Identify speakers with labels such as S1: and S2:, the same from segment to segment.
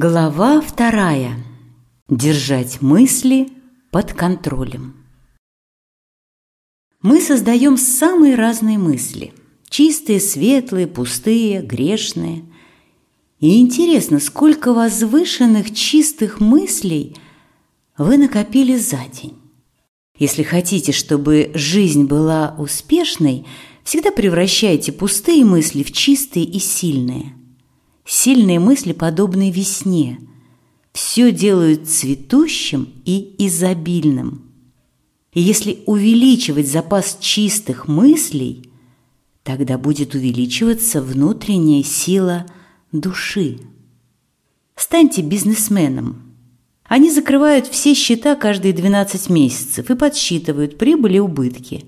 S1: Глава вторая. Держать мысли под контролем. Мы создаем самые разные мысли. Чистые, светлые, пустые, грешные. И интересно, сколько возвышенных чистых мыслей вы накопили за день. Если хотите, чтобы жизнь была успешной, всегда превращайте пустые мысли в чистые и сильные – Сильные мысли подобны весне. Все делают цветущим и изобильным. И если увеличивать запас чистых мыслей, тогда будет увеличиваться внутренняя сила души. Станьте бизнесменом. Они закрывают все счета каждые 12 месяцев и подсчитывают прибыли и убытки.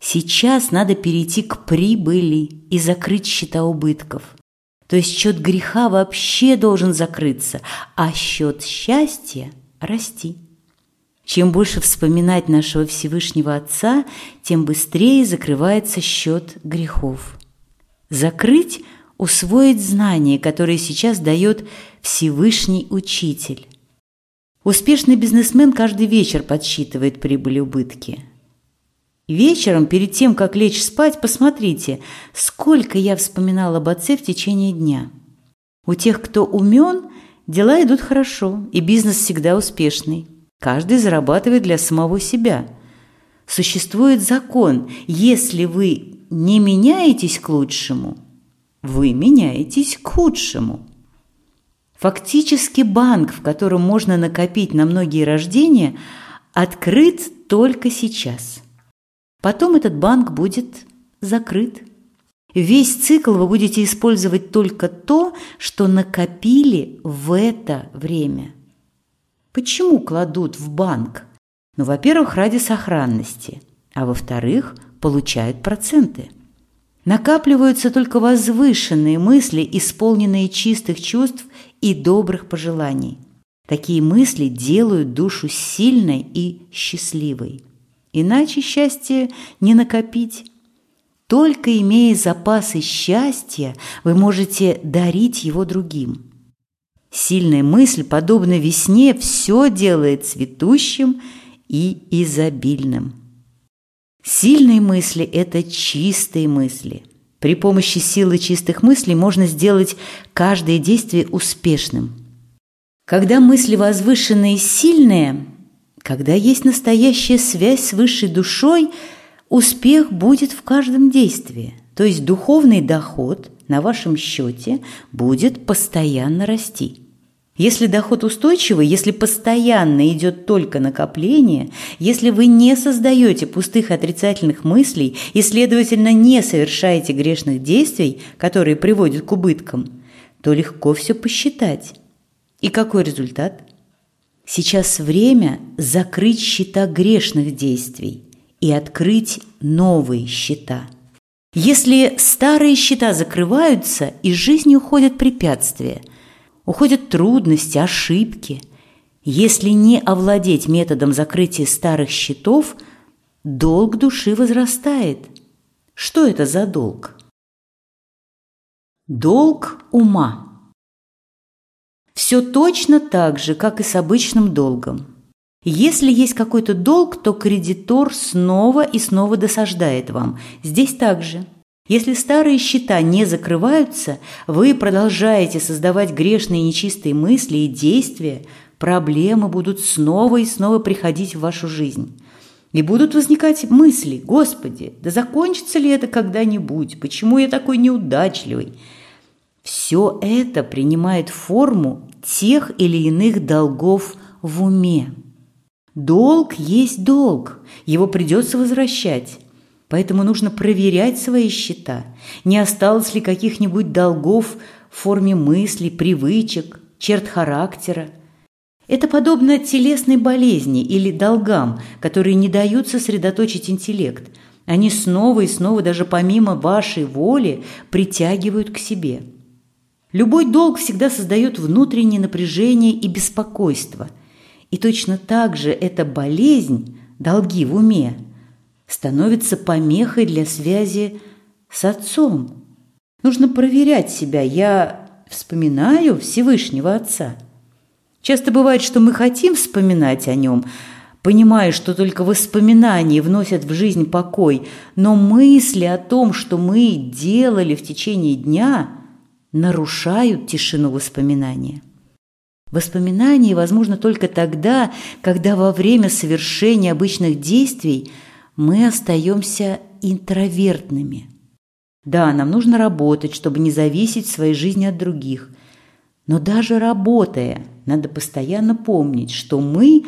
S1: Сейчас надо перейти к прибыли и закрыть счета убытков – то есть счет греха вообще должен закрыться, а счет счастья – расти. Чем больше вспоминать нашего Всевышнего Отца, тем быстрее закрывается счет грехов. Закрыть – усвоить знания, которые сейчас дает Всевышний Учитель. Успешный бизнесмен каждый вечер подсчитывает прибыли убытки – Вечером, перед тем, как лечь спать, посмотрите, сколько я вспоминала об отце в течение дня. У тех, кто умен, дела идут хорошо, и бизнес всегда успешный. Каждый зарабатывает для самого себя. Существует закон, если вы не меняетесь к лучшему, вы меняетесь к худшему. Фактически банк, в котором можно накопить на многие рождения, открыт только сейчас – Потом этот банк будет закрыт. Весь цикл вы будете использовать только то, что накопили в это время. Почему кладут в банк? Ну, во-первых, ради сохранности, а во-вторых, получают проценты. Накапливаются только возвышенные мысли, исполненные чистых чувств и добрых пожеланий. Такие мысли делают душу сильной и счастливой. Иначе счастье не накопить. Только имея запасы счастья, вы можете дарить его другим. Сильная мысль, подобно весне, все делает цветущим и изобильным. Сильные мысли – это чистые мысли. При помощи силы чистых мыслей можно сделать каждое действие успешным. Когда мысли возвышенные и сильные – когда есть настоящая связь с высшей душой, успех будет в каждом действии. То есть духовный доход на вашем счете будет постоянно расти. Если доход устойчивый, если постоянно идет только накопление, если вы не создаете пустых отрицательных мыслей и, следовательно, не совершаете грешных действий, которые приводят к убыткам, то легко все посчитать. И какой результат? Сейчас время закрыть счета грешных действий и открыть новые счета. Если старые счета закрываются, из жизни уходят препятствия, уходят трудности, ошибки. Если не овладеть методом закрытия старых счетов, долг души возрастает. Что это за долг? Долг ума – все точно так же, как и с обычным долгом. Если есть какой-то долг, то кредитор снова и снова досаждает вам. Здесь также. Если старые счета не закрываются, вы продолжаете создавать грешные нечистые мысли и действия, проблемы будут снова и снова приходить в вашу жизнь. И будут возникать мысли, «Господи, да закончится ли это когда-нибудь? Почему я такой неудачливый?» Все это принимает форму тех или иных долгов в уме. Долг есть долг, его придется возвращать. Поэтому нужно проверять свои счета, не осталось ли каких-нибудь долгов в форме мыслей, привычек, черт характера. Это подобно телесной болезни или долгам, которые не дают сосредоточить интеллект. Они снова и снова, даже помимо вашей воли, притягивают к себе – Любой долг всегда создает внутреннее напряжение и беспокойство. И точно так же эта болезнь, долги в уме, становится помехой для связи с отцом. Нужно проверять себя. Я вспоминаю Всевышнего Отца. Часто бывает, что мы хотим вспоминать о нем, понимая, что только воспоминания вносят в жизнь покой, но мысли о том, что мы делали в течение дня, нарушают тишину воспоминания. Воспоминание возможно только тогда, когда во время совершения обычных действий мы остаемся интровертными. Да, нам нужно работать, чтобы не зависеть в своей жизни от других. Но даже работая, надо постоянно помнить, что мы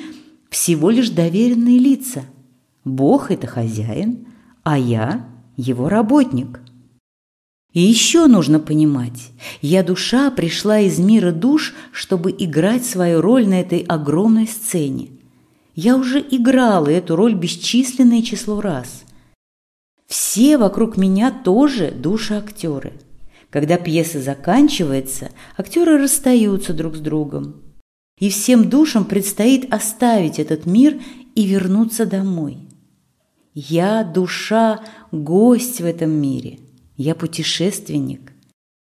S1: всего лишь доверенные лица. Бог – это хозяин, а я – его работник – и еще нужно понимать, я душа пришла из мира душ, чтобы играть свою роль на этой огромной сцене. Я уже играла эту роль бесчисленное число раз. Все вокруг меня тоже души-актеры. Когда пьеса заканчивается, актеры расстаются друг с другом. И всем душам предстоит оставить этот мир и вернуться домой. Я, душа, гость в этом мире – я путешественник.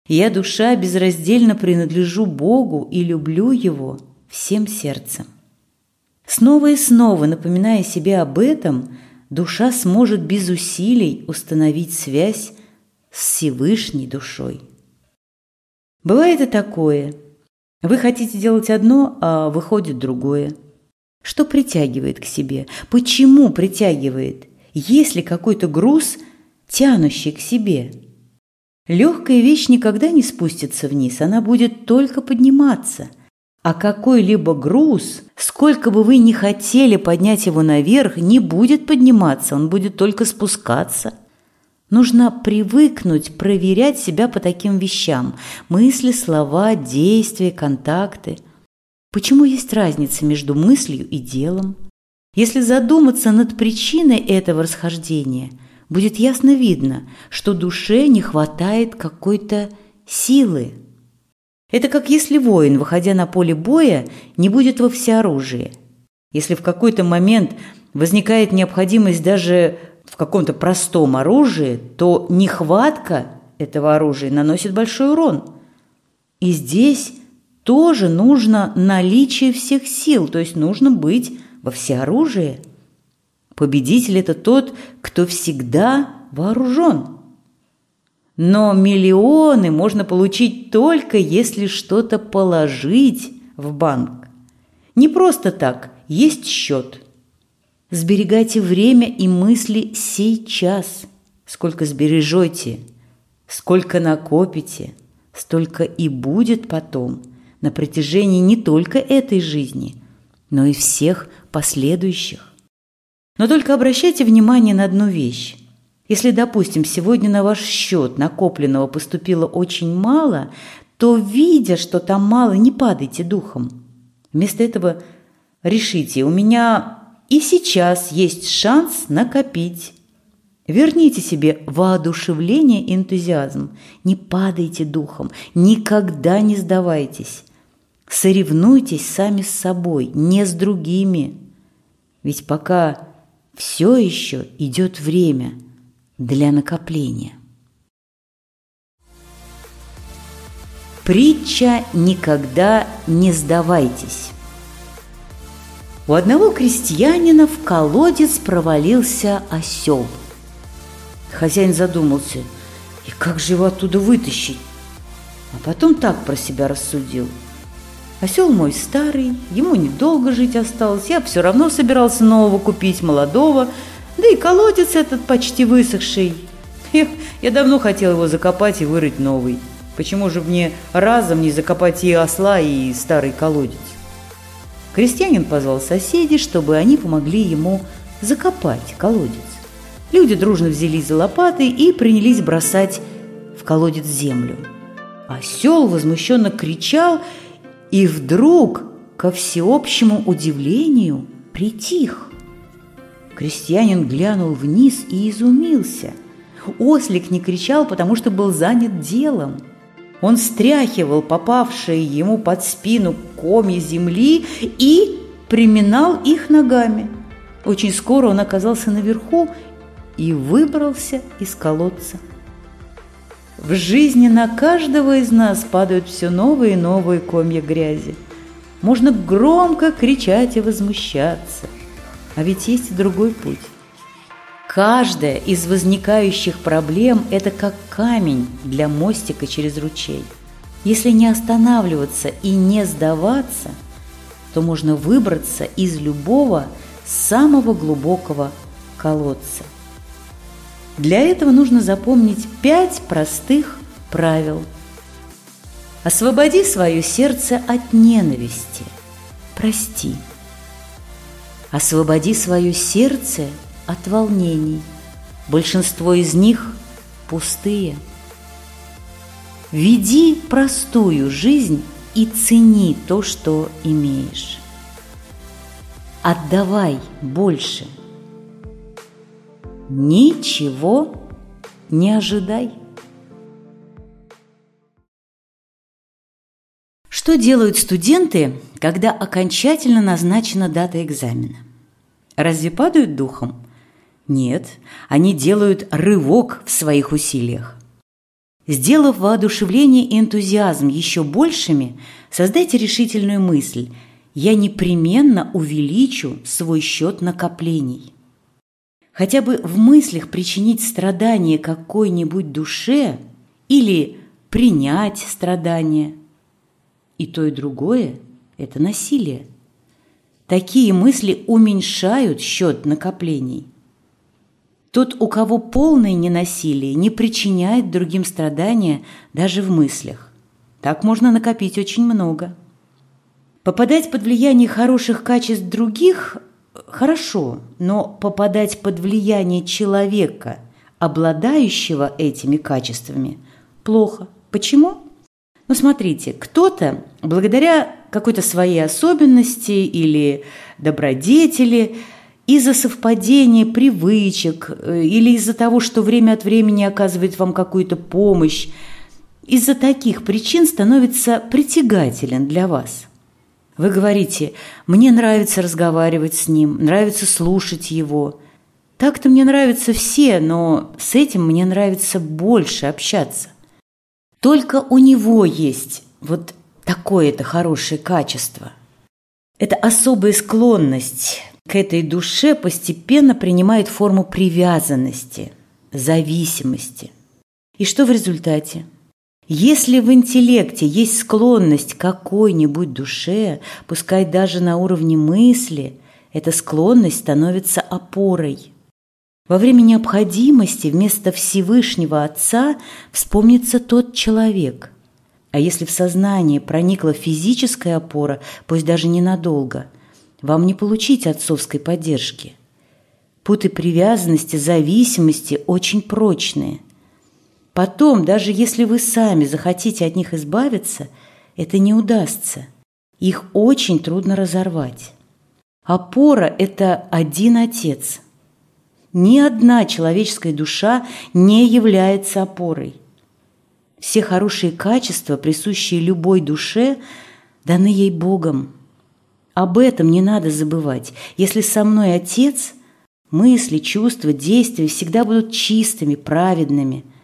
S1: Я душа безраздельно принадлежу Богу и люблю Его всем сердцем. Снова и снова напоминая себе об этом, душа сможет без усилий установить связь с Всевышней душой. Бывает и такое. Вы хотите делать одно, а выходит другое. Что притягивает к себе? Почему притягивает? Есть ли какой-то груз, тянущий к себе? Легкая вещь никогда не спустится вниз, она будет только подниматься. А какой-либо груз, сколько бы вы ни хотели поднять его наверх, не будет подниматься, он будет только спускаться. Нужно привыкнуть проверять себя по таким вещам – мысли, слова, действия, контакты. Почему есть разница между мыслью и делом? Если задуматься над причиной этого расхождения – будет ясно видно, что душе не хватает какой-то силы. Это как если воин, выходя на поле боя, не будет во всеоружии. Если в какой-то момент возникает необходимость даже в каком-то простом оружии, то нехватка этого оружия наносит большой урон. И здесь тоже нужно наличие всех сил, то есть нужно быть во всеоружии – Победитель – это тот, кто всегда вооружен. Но миллионы можно получить только если что-то положить в банк. Не просто так, есть счет. Сберегайте время и мысли сейчас. Сколько сбережете, сколько накопите, столько и будет потом на протяжении не только этой жизни, но и всех последующих. Но только обращайте внимание на одну вещь. Если, допустим, сегодня на ваш счет накопленного поступило очень мало, то, видя, что там мало, не падайте духом. Вместо этого решите, у меня и сейчас есть шанс накопить. Верните себе воодушевление и энтузиазм. Не падайте духом, никогда не сдавайтесь. Соревнуйтесь сами с собой, не с другими. Ведь пока все еще идет время для накопления. Притча «Никогда не сдавайтесь». У одного крестьянина в колодец провалился осел. Хозяин задумался, и как же его оттуда вытащить? А потом так про себя рассудил – Осел мой старый, ему недолго жить осталось, я все равно собирался нового купить, молодого, да и колодец этот почти высохший. Эх, я давно хотел его закопать и вырыть новый. Почему же мне разом не закопать и осла, и старый колодец? Крестьянин позвал соседей, чтобы они помогли ему закопать колодец. Люди дружно взялись за лопаты и принялись бросать в колодец землю. Осел возмущенно кричал и вдруг, ко всеобщему удивлению, притих. Крестьянин глянул вниз и изумился. Ослик не кричал, потому что был занят делом. Он стряхивал попавшие ему под спину комья земли и приминал их ногами. Очень скоро он оказался наверху и выбрался из колодца. В жизни на каждого из нас падают все новые и новые комья грязи. Можно громко кричать и возмущаться. А ведь есть и другой путь. Каждая из возникающих проблем – это как камень для мостика через ручей. Если не останавливаться и не сдаваться, то можно выбраться из любого самого глубокого колодца. Для этого нужно запомнить пять простых правил. Освободи свое сердце от ненависти. Прости. Освободи свое сердце от волнений. Большинство из них пустые. Веди простую жизнь и цени то, что имеешь. Отдавай больше – Ничего не ожидай. Что делают студенты, когда окончательно назначена дата экзамена? Разве падают духом? Нет, они делают рывок в своих усилиях. Сделав воодушевление и энтузиазм еще большими, создайте решительную мысль «Я непременно увеличу свой счет накоплений» хотя бы в мыслях причинить страдание какой-нибудь душе или принять страдание. И то, и другое – это насилие. Такие мысли уменьшают счет накоплений. Тот, у кого полное ненасилие, не причиняет другим страдания даже в мыслях. Так можно накопить очень много. Попадать под влияние хороших качеств других Хорошо, но попадать под влияние человека, обладающего этими качествами, плохо. Почему? Ну, смотрите, кто-то благодаря какой-то своей особенности или добродетели из-за совпадения привычек э, или из-за того, что время от времени оказывает вам какую-то помощь, из-за таких причин становится притягателен для вас. Вы говорите, мне нравится разговаривать с ним, нравится слушать его. Так-то мне нравятся все, но с этим мне нравится больше общаться. Только у него есть вот такое-то хорошее качество. Эта особая склонность к этой душе постепенно принимает форму привязанности, зависимости. И что в результате? Если в интеллекте есть склонность к какой-нибудь душе, пускай даже на уровне мысли, эта склонность становится опорой. Во время необходимости вместо Всевышнего Отца вспомнится тот человек. А если в сознание проникла физическая опора, пусть даже ненадолго, вам не получить отцовской поддержки. Путы привязанности, зависимости очень прочные – Потом, даже если вы сами захотите от них избавиться, это не удастся. Их очень трудно разорвать. Опора – это один отец. Ни одна человеческая душа не является опорой. Все хорошие качества, присущие любой душе, даны ей Богом. Об этом не надо забывать. Если со мной Отец, мысли, чувства, действия всегда будут чистыми, праведными –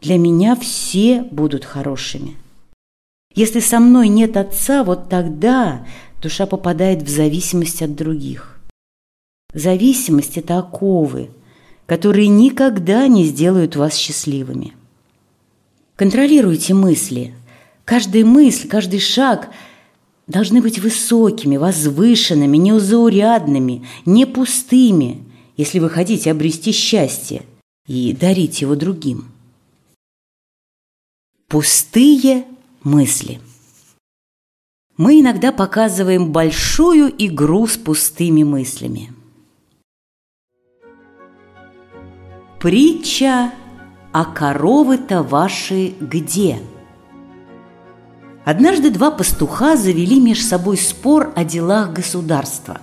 S1: для меня все будут хорошими. Если со мной нет отца, вот тогда душа попадает в зависимость от других. Зависимость – это оковы, которые никогда не сделают вас счастливыми. Контролируйте мысли. Каждая мысль, каждый шаг должны быть высокими, возвышенными, неузаурядными, не пустыми, если вы хотите обрести счастье и дарить его другим. Пустые мысли. Мы иногда показываем большую игру с пустыми мыслями. Притча «А коровы-то ваши где?» Однажды два пастуха завели меж собой спор о делах государства.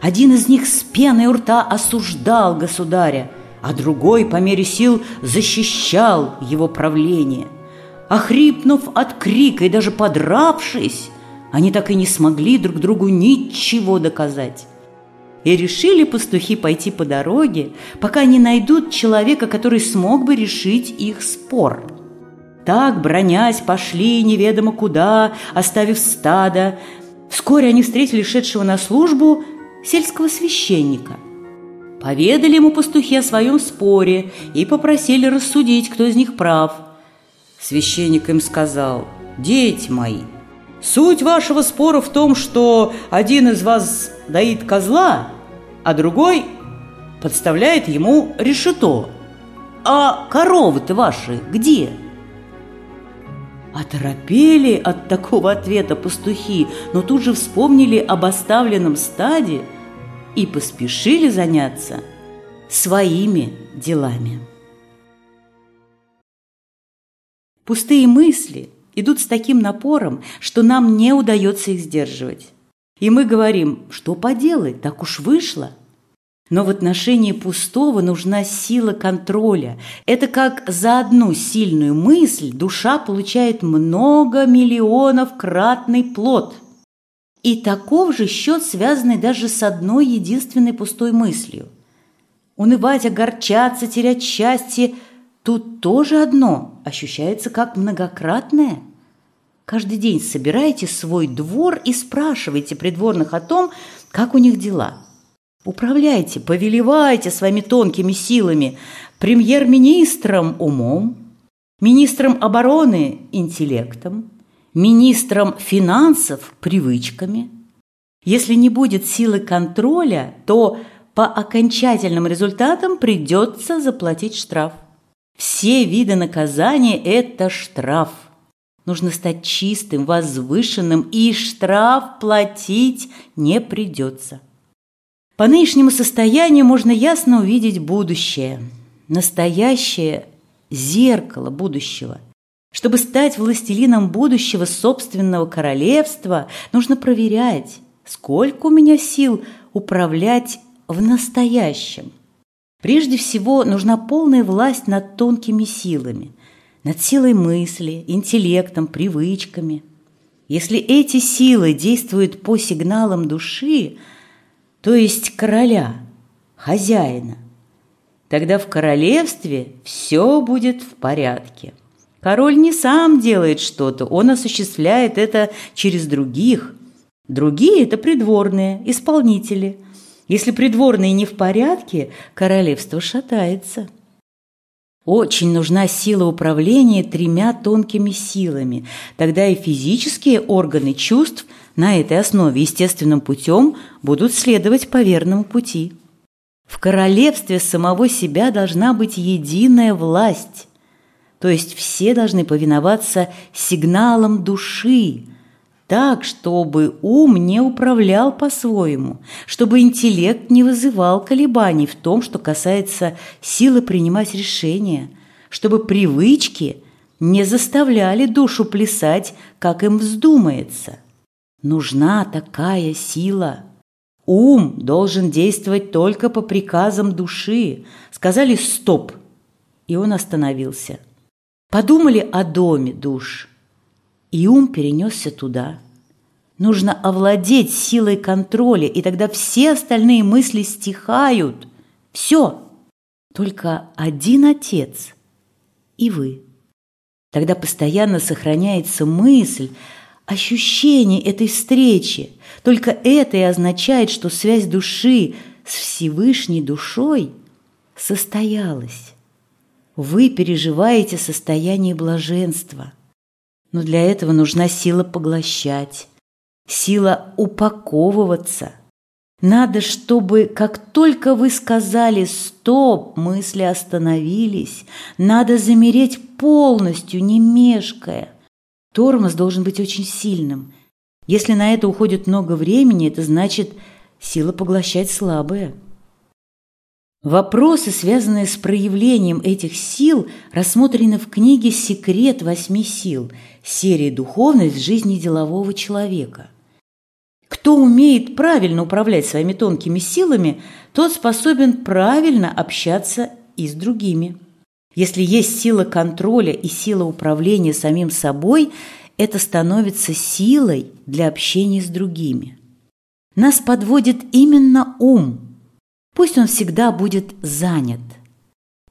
S1: Один из них с пеной у рта осуждал государя, а другой по мере сил защищал его правление – Охрипнув от крика и даже подравшись, они так и не смогли друг другу ничего доказать. И решили пастухи пойти по дороге, пока не найдут человека, который смог бы решить их спор. Так, бронясь, пошли неведомо куда, оставив стадо. Вскоре они встретили шедшего на службу сельского священника. Поведали ему пастухи о своем споре и попросили рассудить, кто из них прав. Священник им сказал, «Дети мои, суть вашего спора в том, что один из вас доит козла, а другой подставляет ему решето. А коровы-то ваши где?» Оторопели от такого ответа пастухи, но тут же вспомнили об оставленном стаде и поспешили заняться своими делами. Пустые мысли идут с таким напором, что нам не удается их сдерживать. И мы говорим, что поделать, так уж вышло – но в отношении пустого нужна сила контроля. Это как за одну сильную мысль душа получает много миллионов кратный плод. И таков же счет, связанный даже с одной единственной пустой мыслью. Унывать, огорчаться, терять счастье – тут тоже одно ощущается как многократное. Каждый день собираете свой двор и спрашиваете придворных о том, как у них дела – Управляйте, повелевайте своими тонкими силами, премьер-министром умом, министром обороны интеллектом, министром финансов привычками. Если не будет силы контроля, то по окончательным результатам придется заплатить штраф. Все виды наказания – это штраф. Нужно стать чистым, возвышенным, и штраф платить не придется. По нынешнему состоянию можно ясно увидеть будущее, настоящее зеркало будущего. Чтобы стать властелином будущего собственного королевства, нужно проверять, сколько у меня сил управлять в настоящем. Прежде всего, нужна полная власть над тонкими силами, над силой мысли, интеллектом, привычками. Если эти силы действуют по сигналам души – то есть короля, хозяина. Тогда в королевстве все будет в порядке. Король не сам делает что-то, он осуществляет это через других. Другие – это придворные, исполнители. Если придворные не в порядке, королевство шатается. Очень нужна сила управления тремя тонкими силами. Тогда и физические органы чувств – на этой основе естественным путем будут следовать по верному пути. В королевстве самого себя должна быть единая власть, то есть все должны повиноваться сигналам души, так, чтобы ум не управлял по-своему, чтобы интеллект не вызывал колебаний в том, что касается силы принимать решения, чтобы привычки не заставляли душу плясать, как им вздумается. Нужна такая сила. Ум должен действовать только по приказам души. Сказали «стоп», и он остановился. Подумали о доме душ, и ум перенесся туда. Нужно овладеть силой контроля, и тогда все остальные мысли стихают. Все. Только один отец и вы. Тогда постоянно сохраняется мысль – ощущение этой встречи. Только это и означает, что связь души с Всевышней душой состоялась. Вы переживаете состояние блаженства. Но для этого нужна сила поглощать, сила упаковываться. Надо, чтобы как только вы сказали «стоп», мысли остановились. Надо замереть полностью, не мешкая – Тормоз должен быть очень сильным. Если на это уходит много времени, это значит сила поглощать слабая. Вопросы, связанные с проявлением этих сил, рассмотрены в книге «Секрет восьми сил» серии «Духовность жизни делового человека». Кто умеет правильно управлять своими тонкими силами, тот способен правильно общаться и с другими. Если есть сила контроля и сила управления самим собой, это становится силой для общения с другими. Нас подводит именно ум. Пусть он всегда будет занят.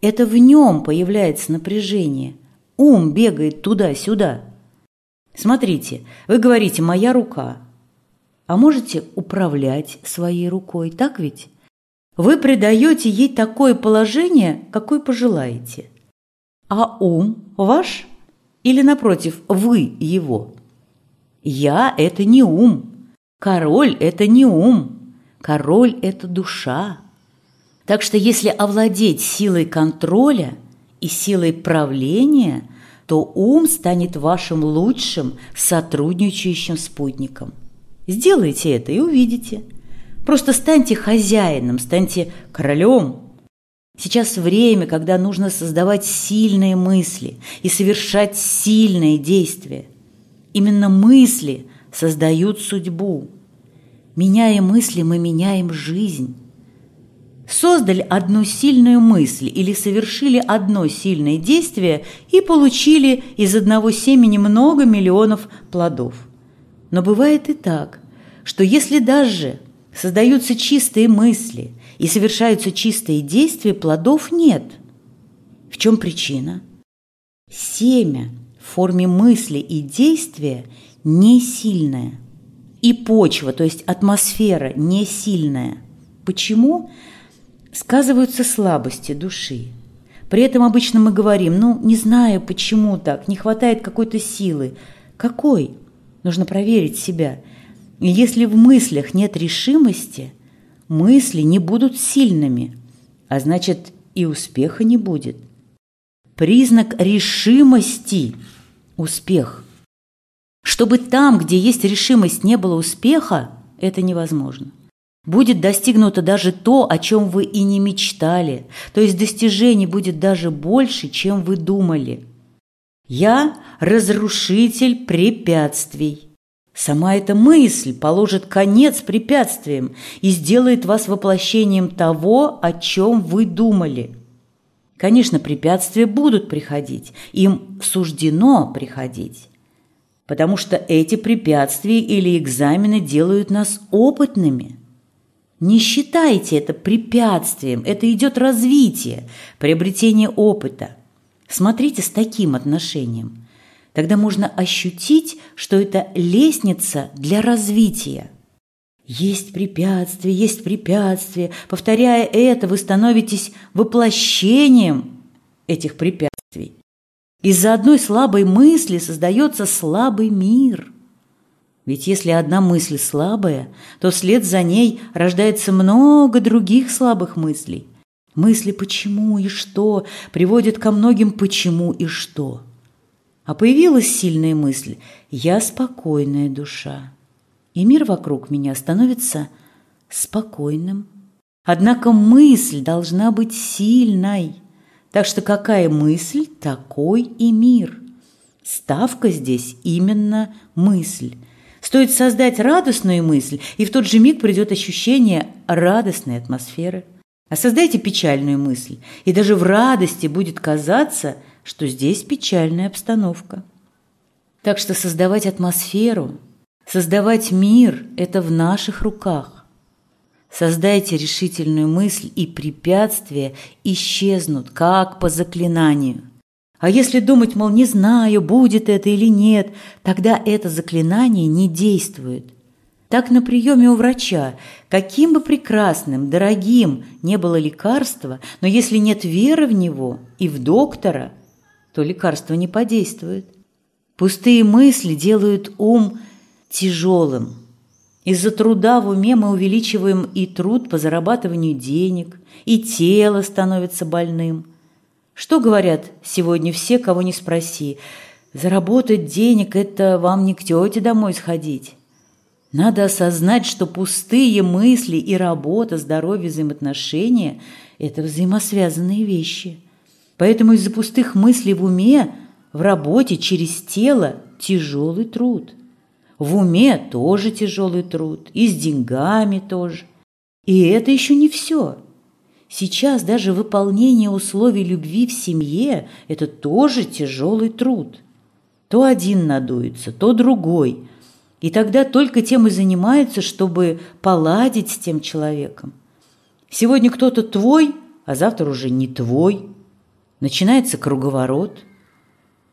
S1: Это в нем появляется напряжение. ум бегает туда-сюда. Смотрите, вы говорите «моя рука», а можете управлять своей рукой, так ведь? Вы придаете ей такое положение, какое пожелаете. А ум ваш или, напротив, вы его? Я – это не ум. Король – это не ум. Король – это душа. Так что если овладеть силой контроля и силой правления, то ум станет вашим лучшим сотрудничающим спутником. Сделайте это и увидите. Просто станьте хозяином, станьте королем. Сейчас время, когда нужно создавать сильные мысли и совершать сильные действия. Именно мысли создают судьбу. Меняя мысли, мы меняем жизнь. Создали одну сильную мысль или совершили одно сильное действие и получили из одного семени много миллионов плодов. Но бывает и так, что если даже создаются чистые мысли и совершаются чистые действия, плодов нет. В чем причина? Семя в форме мысли и действия не сильное. И почва, то есть атмосфера, не сильная. Почему? Сказываются слабости души. При этом обычно мы говорим, ну, не знаю, почему так, не хватает какой-то силы. Какой? Нужно проверить себя. И если в мыслях нет решимости, мысли не будут сильными, а значит и успеха не будет. Признак решимости – успех. Чтобы там, где есть решимость, не было успеха, это невозможно. Будет достигнуто даже то, о чем вы и не мечтали, то есть достижений будет даже больше, чем вы думали. Я – разрушитель препятствий. Сама эта мысль положит конец препятствиям и сделает вас воплощением того, о чем вы думали. Конечно, препятствия будут приходить, им суждено приходить, потому что эти препятствия или экзамены делают нас опытными. Не считайте это препятствием, это идет развитие, приобретение опыта. Смотрите с таким отношением – Тогда можно ощутить, что это лестница для развития. Есть препятствие, есть препятствие. Повторяя это, вы становитесь воплощением этих препятствий. Из-за одной слабой мысли создается слабый мир. Ведь если одна мысль слабая, то вслед за ней рождается много других слабых мыслей. Мысли «почему» и «что» приводят ко многим «почему» и «что». А появилась сильная мысль «Я спокойная душа». И мир вокруг меня становится спокойным. Однако мысль должна быть сильной. Так что какая мысль, такой и мир. Ставка здесь именно мысль. Стоит создать радостную мысль, и в тот же миг придет ощущение радостной атмосферы. А создайте печальную мысль, и даже в радости будет казаться – что здесь печальная обстановка. Так что создавать атмосферу, создавать мир – это в наших руках. Создайте решительную мысль, и препятствия исчезнут, как по заклинанию. А если думать, мол, не знаю, будет это или нет, тогда это заклинание не действует. Так на приеме у врача, каким бы прекрасным, дорогим не было лекарство, но если нет веры в него и в доктора – то лекарство не подействует. Пустые мысли делают ум тяжелым. Из-за труда в уме мы увеличиваем и труд по зарабатыванию денег, и тело становится больным. Что говорят сегодня все, кого не спроси? Заработать денег – это вам не к тете домой сходить. Надо осознать, что пустые мысли и работа, здоровье, взаимоотношения – это взаимосвязанные вещи – Поэтому из-за пустых мыслей в уме в работе через тело тяжелый труд. В уме тоже тяжелый труд, и с деньгами тоже. И это еще не все. Сейчас даже выполнение условий любви в семье – это тоже тяжелый труд. То один надуется, то другой. И тогда только тем и занимаются, чтобы поладить с тем человеком. Сегодня кто-то твой, а завтра уже не твой – Начинается круговорот.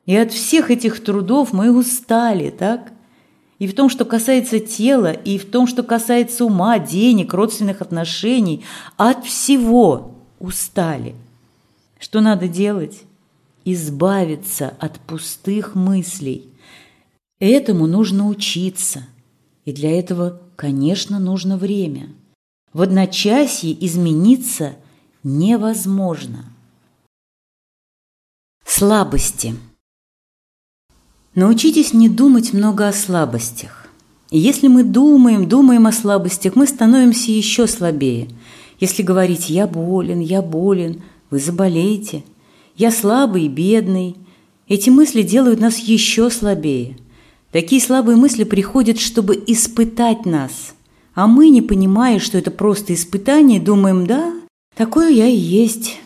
S1: И от всех этих трудов мы устали, так? И в том, что касается тела, и в том, что касается ума, денег, родственных отношений, от всего устали. Что надо делать? Избавиться от пустых мыслей. Этому нужно учиться. И для этого, конечно, нужно время. В одночасье измениться невозможно. Слабости – Научитесь не думать много о слабостях. И если мы думаем, думаем о слабостях, мы становимся еще слабее. Если говорить «я болен, я болен», вы заболеете. «Я слабый бедный», эти мысли делают нас еще слабее. Такие слабые мысли приходят, чтобы испытать нас. А мы, не понимая, что это просто испытание, думаем «да, такое я и есть».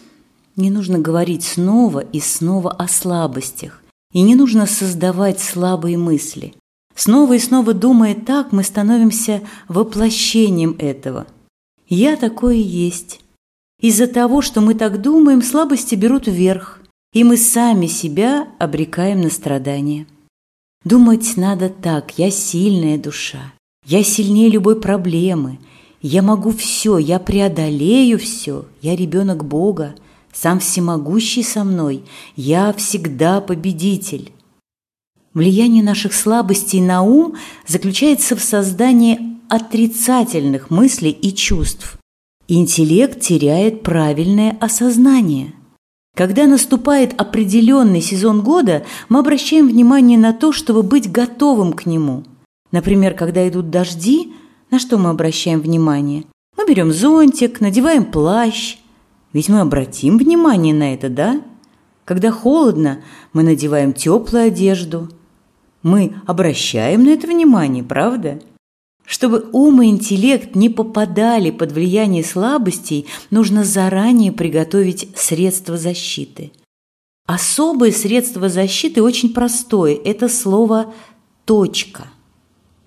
S1: Не нужно говорить снова и снова о слабостях. И не нужно создавать слабые мысли. Снова и снова думая так, мы становимся воплощением этого. Я такое есть. Из-за того, что мы так думаем, слабости берут вверх, и мы сами себя обрекаем на страдания. Думать надо так, я сильная душа, я сильнее любой проблемы, я могу все, я преодолею все, я ребенок Бога, сам всемогущий со мной, я всегда победитель. Влияние наших слабостей на ум заключается в создании отрицательных мыслей и чувств. Интеллект теряет правильное осознание. Когда наступает определенный сезон года, мы обращаем внимание на то, чтобы быть готовым к нему. Например, когда идут дожди, на что мы обращаем внимание? Мы берем зонтик, надеваем плащ, ведь мы обратим внимание на это, да? Когда холодно, мы надеваем теплую одежду. Мы обращаем на это внимание, правда? Чтобы ум и интеллект не попадали под влияние слабостей, нужно заранее приготовить средства защиты. Особое средство защиты очень простое – это слово «точка».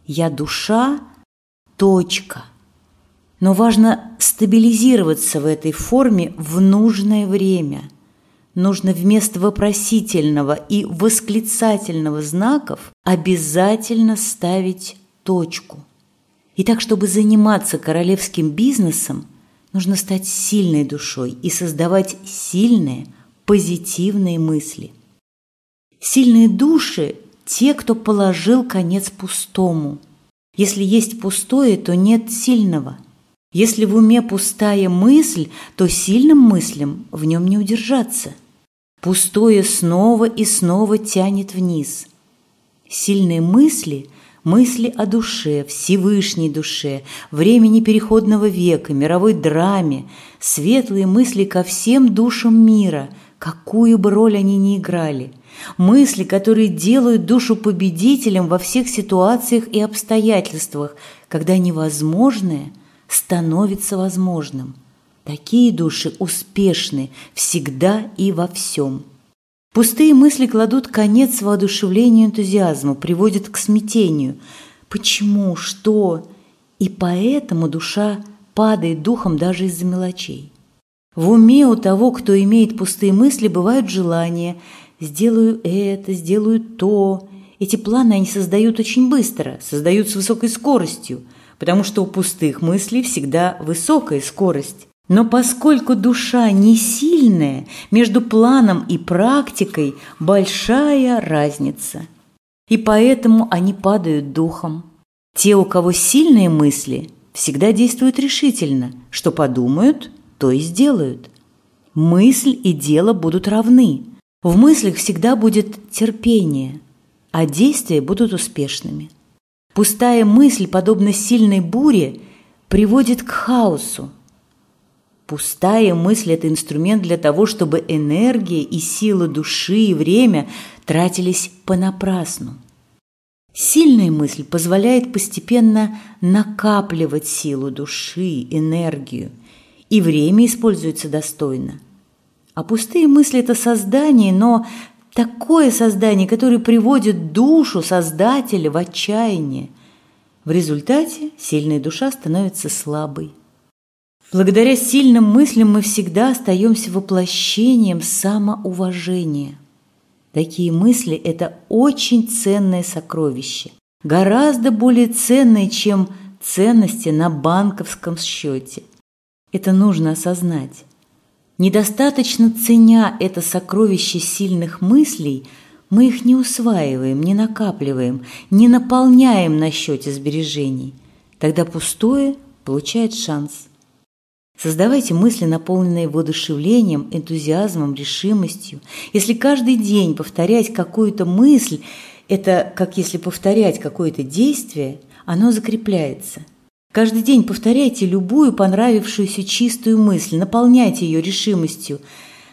S1: «Я душа, точка». Но важно стабилизироваться в этой форме в нужное время. Нужно вместо вопросительного и восклицательного знаков обязательно ставить точку. И так, чтобы заниматься королевским бизнесом, нужно стать сильной душой и создавать сильные, позитивные мысли. Сильные души – те, кто положил конец пустому. Если есть пустое, то нет сильного – если в уме пустая мысль, то сильным мыслям в нем не удержаться. Пустое снова и снова тянет вниз. Сильные мысли – мысли о душе, Всевышней душе, времени переходного века, мировой драме, светлые мысли ко всем душам мира, какую бы роль они ни играли, мысли, которые делают душу победителем во всех ситуациях и обстоятельствах, когда невозможное – становится возможным. Такие души успешны всегда и во всем. Пустые мысли кладут конец воодушевлению энтузиазму, приводят к смятению. Почему? Что? И поэтому душа падает духом даже из-за мелочей. В уме у того, кто имеет пустые мысли, бывают желания «сделаю это, сделаю то». Эти планы они создают очень быстро, создают с высокой скоростью – потому что у пустых мыслей всегда высокая скорость. Но поскольку душа не сильная, между планом и практикой большая разница. И поэтому они падают духом. Те, у кого сильные мысли, всегда действуют решительно. Что подумают, то и сделают. Мысль и дело будут равны. В мыслях всегда будет терпение, а действия будут успешными. Пустая мысль, подобно сильной буре, приводит к хаосу. Пустая мысль – это инструмент для того, чтобы энергия и сила души и время тратились понапрасну. Сильная мысль позволяет постепенно накапливать силу души, энергию, и время используется достойно. А пустые мысли – это создание, но Такое создание, которое приводит душу Создателя в отчаяние. В результате сильная душа становится слабой. Благодаря сильным мыслям мы всегда остаемся воплощением самоуважения. Такие мысли – это очень ценное сокровище, гораздо более ценное, чем ценности на банковском счете. Это нужно осознать. Недостаточно ценя это сокровище сильных мыслей, мы их не усваиваем, не накапливаем, не наполняем на счете сбережений. Тогда пустое получает шанс. Создавайте мысли, наполненные воодушевлением, энтузиазмом, решимостью. Если каждый день повторять какую-то мысль, это как если повторять какое-то действие, оно закрепляется. Каждый день повторяйте любую понравившуюся чистую мысль, наполняйте ее решимостью.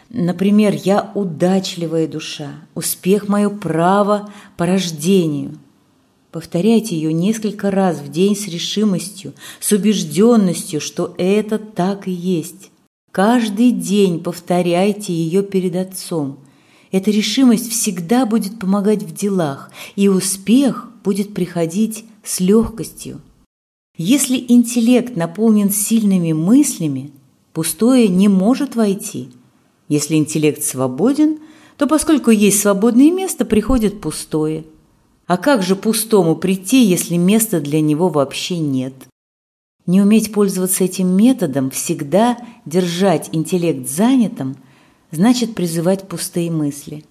S1: Например, «Я удачливая душа», «Успех – мое право по рождению». Повторяйте ее несколько раз в день с решимостью, с убежденностью, что это так и есть. Каждый день повторяйте ее перед Отцом. Эта решимость всегда будет помогать в делах, и успех будет приходить с легкостью. Если интеллект наполнен сильными мыслями, пустое не может войти. Если интеллект свободен, то поскольку есть свободное место, приходит пустое – а как же пустому прийти, если места для него вообще нет? Не уметь пользоваться этим методом, всегда держать интеллект занятым, значит призывать пустые мысли.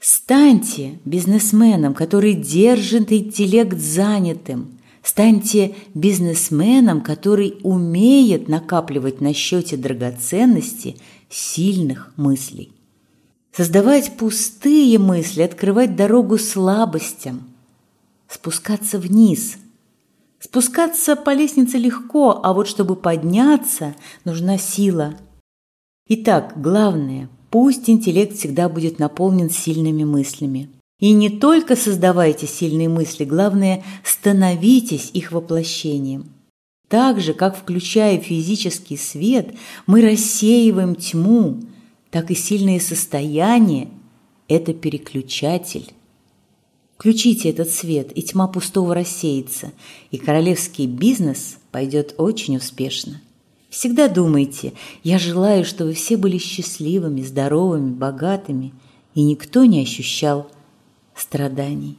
S1: Станьте бизнесменом, который держит интеллект занятым. Станьте бизнесменом, который умеет накапливать на счете драгоценности сильных мыслей. Создавать пустые мысли, открывать дорогу слабостям, спускаться вниз. Спускаться по лестнице легко, а вот чтобы подняться, нужна сила. Итак, главное, пусть интеллект всегда будет наполнен сильными мыслями. И не только создавайте сильные мысли, главное, становитесь их воплощением. Так же, как включая физический свет, мы рассеиваем тьму – так и сильное состояние – это переключатель. Включите этот свет, и тьма пустого рассеется, и королевский бизнес пойдет очень успешно. Всегда думайте, я желаю, чтобы все были счастливыми, здоровыми, богатыми, и никто не ощущал страданий.